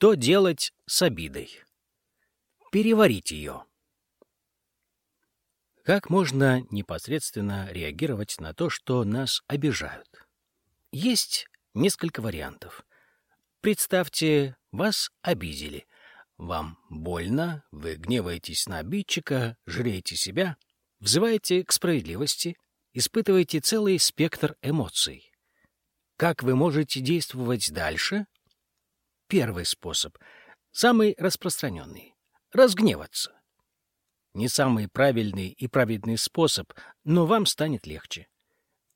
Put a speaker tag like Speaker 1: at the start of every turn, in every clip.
Speaker 1: Что делать с обидой? Переварить ее. Как можно непосредственно реагировать на то, что нас обижают? Есть несколько вариантов. Представьте, вас обидели. Вам больно, вы гневаетесь на обидчика, жалеете себя, взываете к справедливости, испытываете целый спектр эмоций. Как вы можете действовать дальше? Первый способ, самый распространенный — разгневаться. Не самый правильный и праведный способ, но вам станет легче.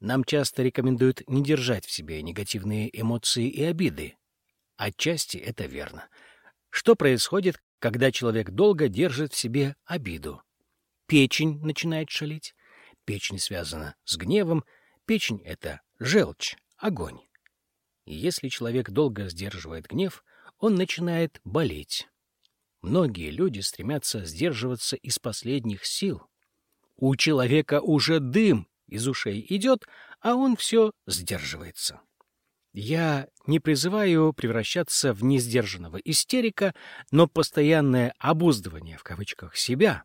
Speaker 1: Нам часто рекомендуют не держать в себе негативные эмоции и обиды. Отчасти это верно. Что происходит, когда человек долго держит в себе обиду? Печень начинает шалить. Печень связана с гневом. Печень — это желчь, огонь. Если человек долго сдерживает гнев, он начинает болеть. Многие люди стремятся сдерживаться из последних сил. У человека уже дым из ушей идет, а он все сдерживается. Я не призываю превращаться в несдержанного истерика, но постоянное «обуздывание» в кавычках себя,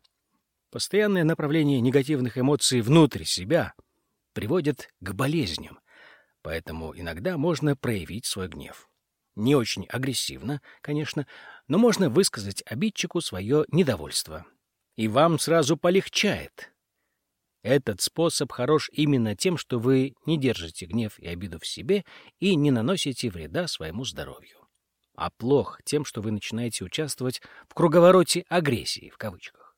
Speaker 1: постоянное направление негативных эмоций внутрь себя приводит к болезням, поэтому иногда можно проявить свой гнев. Не очень агрессивно, конечно, но можно высказать обидчику свое недовольство. И вам сразу полегчает. Этот способ хорош именно тем, что вы не держите гнев и обиду в себе и не наносите вреда своему здоровью. А плох тем, что вы начинаете участвовать в круговороте агрессии, в кавычках.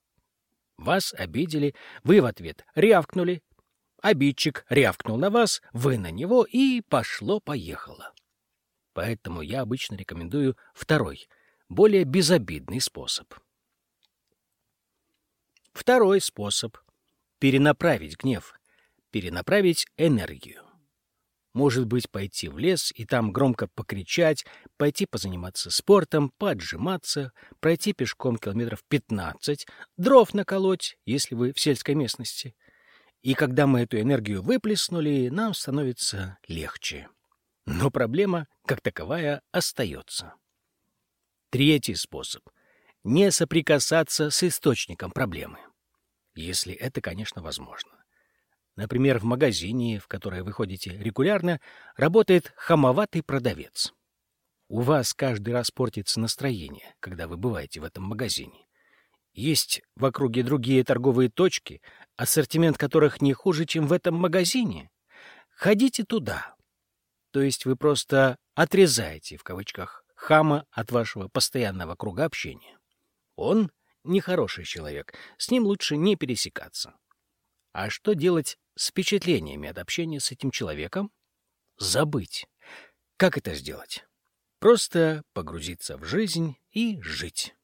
Speaker 1: Вас обидели, вы в ответ рявкнули, обидчик рявкнул на вас, вы на него, и пошло-поехало. Поэтому я обычно рекомендую второй, более безобидный способ. Второй способ — перенаправить гнев, перенаправить энергию. Может быть, пойти в лес и там громко покричать, пойти позаниматься спортом, поджиматься, пройти пешком километров 15, дров наколоть, если вы в сельской местности. И когда мы эту энергию выплеснули, нам становится легче. Но проблема, как таковая, остается. Третий способ — не соприкасаться с источником проблемы если это, конечно, возможно. Например, в магазине, в который вы ходите регулярно, работает хамоватый продавец. У вас каждый раз портится настроение, когда вы бываете в этом магазине. Есть в округе другие торговые точки, ассортимент которых не хуже, чем в этом магазине. Ходите туда. То есть вы просто отрезаете, в кавычках, хама от вашего постоянного круга общения. Он нехороший человек, с ним лучше не пересекаться. А что делать с впечатлениями от общения с этим человеком? Забыть. Как это сделать? Просто погрузиться в жизнь и жить.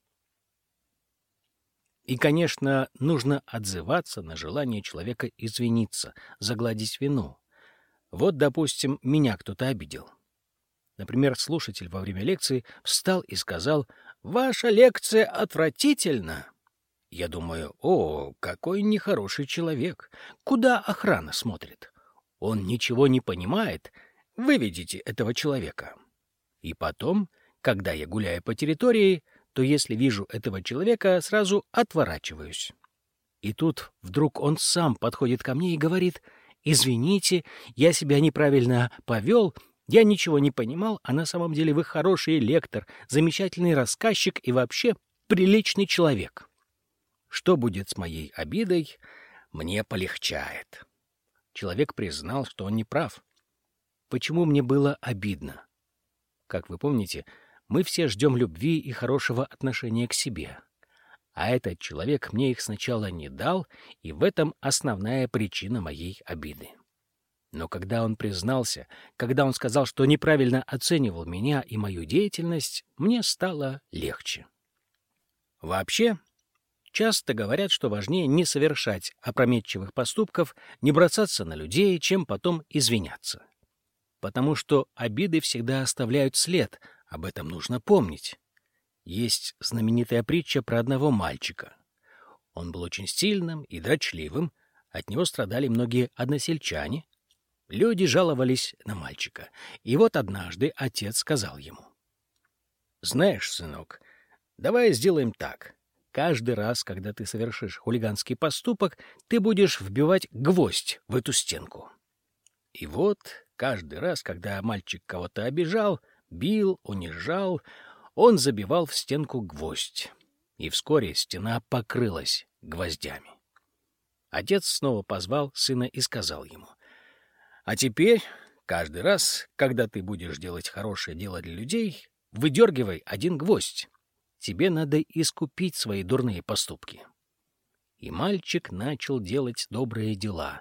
Speaker 1: И, конечно, нужно отзываться на желание человека извиниться, загладить вину. Вот, допустим, меня кто-то обидел. Например, слушатель во время лекции встал и сказал «Ваша лекция отвратительна». Я думаю, о, какой нехороший человек. Куда охрана смотрит? Он ничего не понимает. Выведите этого человека. И потом, когда я гуляю по территории, то если вижу этого человека, сразу отворачиваюсь. И тут вдруг он сам подходит ко мне и говорит, «Извините, я себя неправильно повел, я ничего не понимал, а на самом деле вы хороший лектор, замечательный рассказчик и вообще приличный человек. Что будет с моей обидой, мне полегчает. Человек признал, что он не прав. Почему мне было обидно? Как вы помните, мы все ждем любви и хорошего отношения к себе. А этот человек мне их сначала не дал, и в этом основная причина моей обиды. Но когда он признался, когда он сказал, что неправильно оценивал меня и мою деятельность, мне стало легче. Вообще, часто говорят, что важнее не совершать опрометчивых поступков, не бросаться на людей, чем потом извиняться. Потому что обиды всегда оставляют след, об этом нужно помнить. Есть знаменитая притча про одного мальчика. Он был очень сильным и дрочливым, от него страдали многие односельчане, Люди жаловались на мальчика. И вот однажды отец сказал ему. Знаешь, сынок, давай сделаем так. Каждый раз, когда ты совершишь хулиганский поступок, ты будешь вбивать гвоздь в эту стенку. И вот каждый раз, когда мальчик кого-то обижал, бил, унижал, он забивал в стенку гвоздь. И вскоре стена покрылась гвоздями. Отец снова позвал сына и сказал ему, «А теперь, каждый раз, когда ты будешь делать хорошее дело для людей, выдергивай один гвоздь. Тебе надо искупить свои дурные поступки». И мальчик начал делать добрые дела.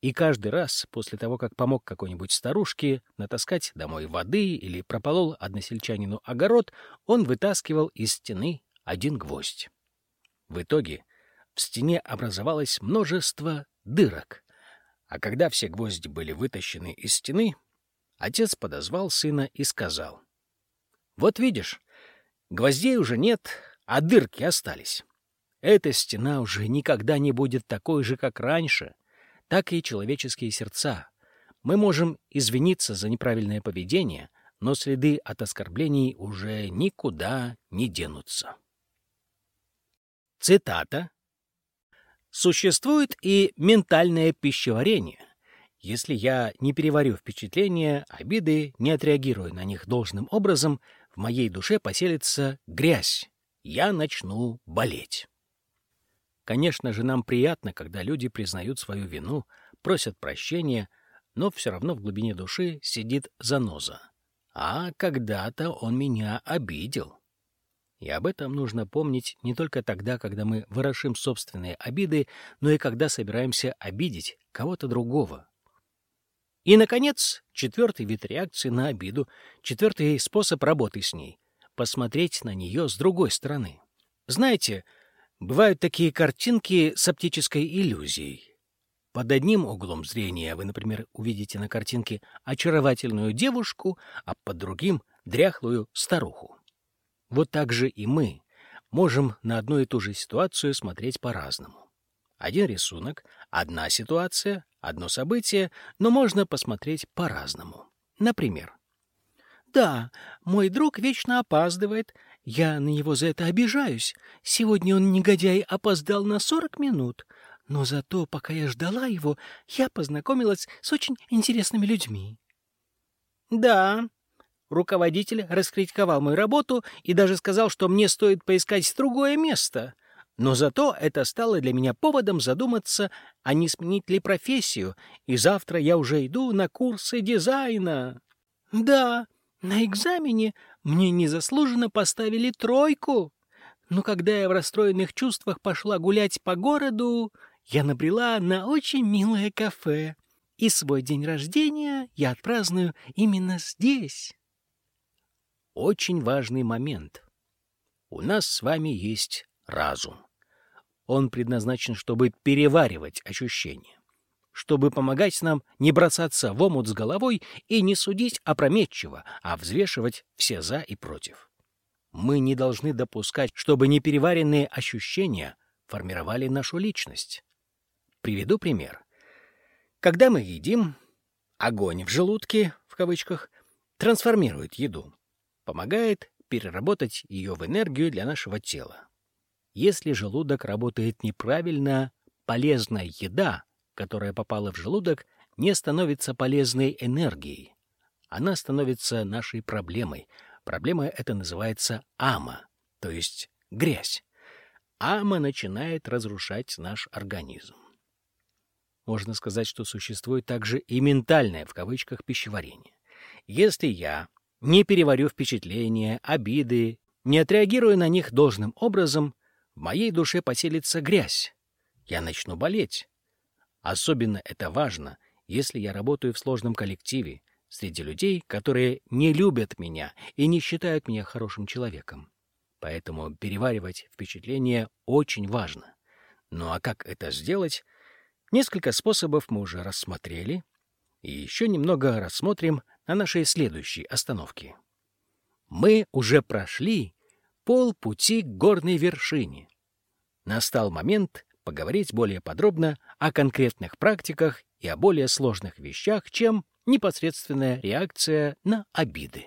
Speaker 1: И каждый раз, после того, как помог какой-нибудь старушке натаскать домой воды или прополол односельчанину огород, он вытаскивал из стены один гвоздь. В итоге в стене образовалось множество дырок. А когда все гвозди были вытащены из стены, отец подозвал сына и сказал, «Вот видишь, гвоздей уже нет, а дырки остались. Эта стена уже никогда не будет такой же, как раньше, так и человеческие сердца. Мы можем извиниться за неправильное поведение, но следы от оскорблений уже никуда не денутся». Цитата Существует и ментальное пищеварение. Если я не переварю впечатления, обиды, не отреагирую на них должным образом, в моей душе поселится грязь. Я начну болеть. Конечно же, нам приятно, когда люди признают свою вину, просят прощения, но все равно в глубине души сидит заноза. А когда-то он меня обидел. И об этом нужно помнить не только тогда, когда мы ворошим собственные обиды, но и когда собираемся обидеть кого-то другого. И, наконец, четвертый вид реакции на обиду, четвертый способ работы с ней — посмотреть на нее с другой стороны. Знаете, бывают такие картинки с оптической иллюзией. Под одним углом зрения вы, например, увидите на картинке очаровательную девушку, а под другим — дряхлую старуху. Вот так же и мы можем на одну и ту же ситуацию смотреть по-разному. Один рисунок, одна ситуация, одно событие, но можно посмотреть по-разному. Например, «Да, мой друг вечно опаздывает. Я на него за это обижаюсь. Сегодня он, негодяй, опоздал на сорок минут. Но зато, пока я ждала его, я познакомилась с очень интересными людьми». «Да, Руководитель раскритиковал мою работу и даже сказал, что мне стоит поискать другое место. Но зато это стало для меня поводом задуматься, а не сменить ли профессию, и завтра я уже иду на курсы дизайна. Да, на экзамене мне незаслуженно поставили тройку. Но когда я в расстроенных чувствах пошла гулять по городу, я набрела на очень милое кафе. И свой день рождения я отпраздную именно здесь очень важный момент. У нас с вами есть разум. Он предназначен, чтобы переваривать ощущения, чтобы помогать нам не бросаться в омут с головой и не судить опрометчиво, а взвешивать все «за» и «против». Мы не должны допускать, чтобы непереваренные ощущения формировали нашу личность. Приведу пример. Когда мы едим, огонь в желудке, в кавычках, трансформирует еду помогает переработать ее в энергию для нашего тела. Если желудок работает неправильно, полезная еда, которая попала в желудок, не становится полезной энергией. Она становится нашей проблемой. Проблема эта называется ама, то есть грязь. Ама начинает разрушать наш организм. Можно сказать, что существует также и ментальное, в кавычках, пищеварение. Если я не переварю впечатления, обиды, не отреагирую на них должным образом, в моей душе поселится грязь. Я начну болеть. Особенно это важно, если я работаю в сложном коллективе, среди людей, которые не любят меня и не считают меня хорошим человеком. Поэтому переваривать впечатления очень важно. Ну а как это сделать? Несколько способов мы уже рассмотрели, и еще немного рассмотрим на нашей следующей остановке. Мы уже прошли полпути к горной вершине. Настал момент поговорить более подробно о конкретных практиках и о более сложных вещах, чем непосредственная реакция на обиды.